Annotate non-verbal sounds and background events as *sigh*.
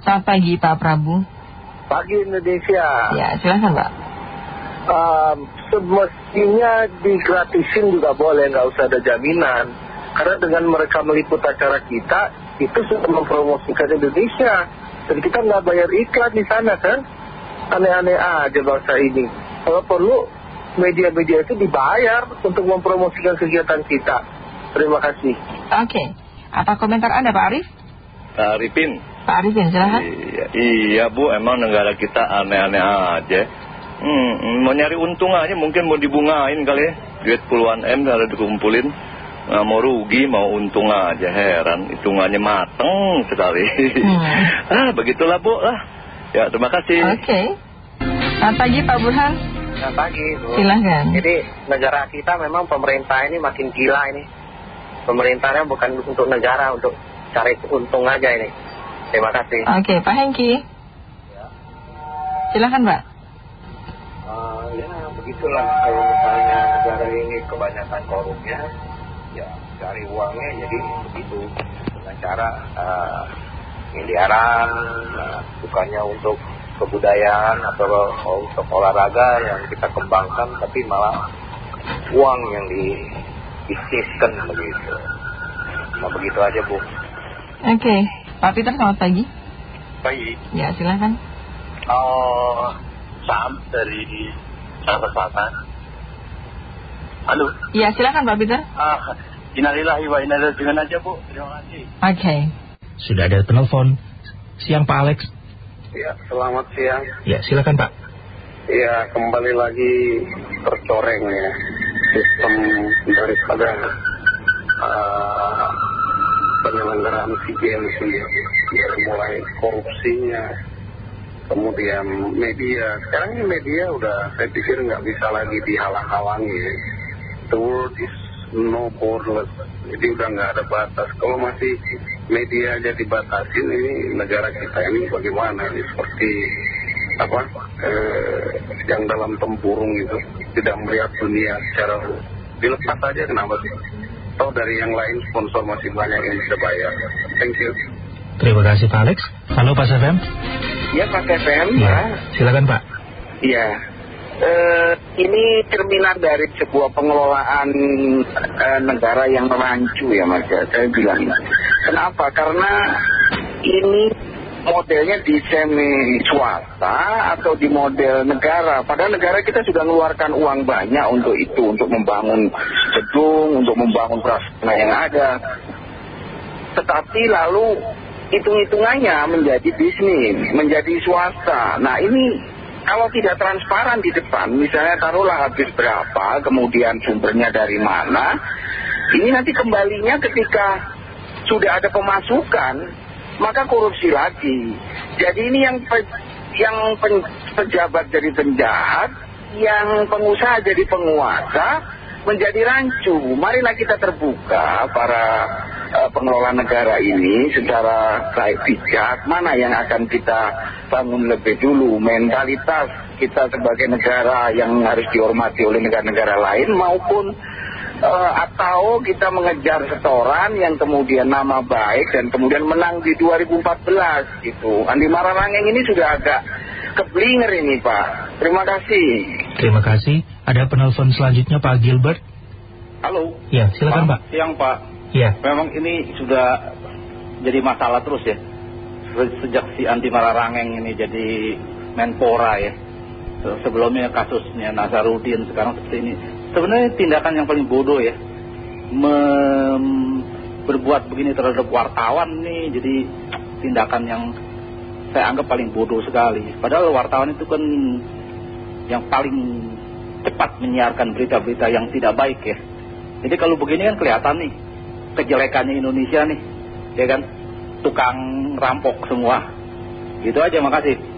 Selamat pagi Pak Prabu. Pagi Indonesia. Ya, silahkan Pak. Um, semestinya digratisin juga boleh, nggak usah ada jaminan. Karena dengan mereka meliput acara kita, itu sudah mempromosikan Indonesia. Dan kita nggak bayar iklan di sana kan? Aneh-aneh aja bangsa ini. Kalau perlu, media-media itu dibayar untuk mempromosikan kegiatan kita. Terima kasih. Oke, apa komentar Anda Pak Arif? Pak Arifin. Pak Arifin, silahkan. Iya, iya Bu, emang negara kita aneh-aneh aja. Hmm, mau nyari untung aja mungkin mau dibungain kali ya. Duit puluhan M kalau dikumpulin. Nggak mau rugi, mau untung aja. Heran, hitungannya mateng sekali. Hmm. *laughs* ah, begitulah Bu lah. Ya, terima kasih. Oke. Selamat pagi Pak Burhan. Selamat pagi, Bu. Silahkan. Jadi negara kita memang pemerintah ini makin gila ini. Pemerintahnya bukan untuk negara, untuk cari untung aja ini. Terima kasih. Oke, Pak Hengki. Silahkan Pak. Uh, ya begitulah kalau misalnya negara ini kebanyakan korupnya, ya cari uangnya jadi begitu dengan cara uh, miliaran, uh, bukannya untuk kebudayaan atau untuk olahraga yang kita kembangkan, tapi malah uang yang dibisniskan begitu. Nah begitu aja bu. Oke, Pak Peter selamat pagi. Pagi. Ya, silahkan. Oh, Sam dari Jakarta Selatan. Halo. Ya, silahkan Pak Peter. Ah, innalillahi wa inna ilaihi raji'un aja, Bu. Terima kasih. Oke. Sudah ada penelpon. Siang Pak Alex. Ya selamat siang. Ya, silakan Pak. Ya kembali lagi tercoreng ya sistem daripada uh, penyelenggaraan SEA Games ini dari mulai korupsinya kemudian media. Sekarang ini media udah saya pikir nggak bisa lagi dihalang-halangi. Ya. the world is no borderless. Jadi udah nggak ada batas. Kalau masih media aja dibatasin ini negara kita ini bagaimana? Ini seperti apa? Eh, yang dalam tempurung itu tidak melihat dunia secara dilepas aja kenapa sih atau dari yang lain sponsor masih banyak yang bisa bayar thank you Terima kasih Pak Alex. Halo Pak FM. ya Pak FM Ya, silakan Pak. Iya. Eh, ini cerminan dari sebuah pengelolaan eh, negara yang rancu ya Mas ya. Saya bilang. Kenapa? Karena ini modelnya di semi swasta atau di model negara. Padahal negara kita sudah mengeluarkan uang banyak untuk itu, untuk membangun gedung, untuk membangun prasarana yang ada. Tetapi lalu hitung-hitungannya menjadi bisnis, menjadi swasta. Nah ini kalau tidak transparan di depan, misalnya taruhlah habis berapa, kemudian sumbernya dari mana, ini nanti kembalinya ketika sudah ada pemasukan, maka korupsi lagi. Jadi ini yang pe- yang pen- pejabat jadi penjahat, yang pengusaha jadi penguasa, menjadi rancu. Marilah kita terbuka para eh, pengelola negara ini secara baik bijak mana yang akan kita bangun lebih dulu mentalitas kita sebagai negara yang harus dihormati oleh negara-negara lain maupun atau kita mengejar setoran yang kemudian nama baik dan kemudian menang di 2014 gitu. Andi Mararangeng ini sudah agak keblinger ini Pak. Terima kasih. Terima kasih. Ada penelpon selanjutnya Pak Gilbert. Halo. Ya, silakan Pak. Siang, Pak. Ya, Memang ini sudah jadi masalah terus ya. Se- Sejak si Anti Mararangeng ini jadi Menpora ya. Se- Sebelumnya kasusnya Nazarudin, sekarang seperti ini. Sebenarnya tindakan yang paling bodoh ya. Berbuat begini terhadap wartawan nih jadi tindakan yang saya anggap paling bodoh sekali. Padahal wartawan itu kan yang paling cepat menyiarkan berita-berita yang tidak baik ya. Jadi kalau begini kan kelihatan nih kejelekannya Indonesia nih, ya kan? Tukang rampok semua. Gitu aja, makasih.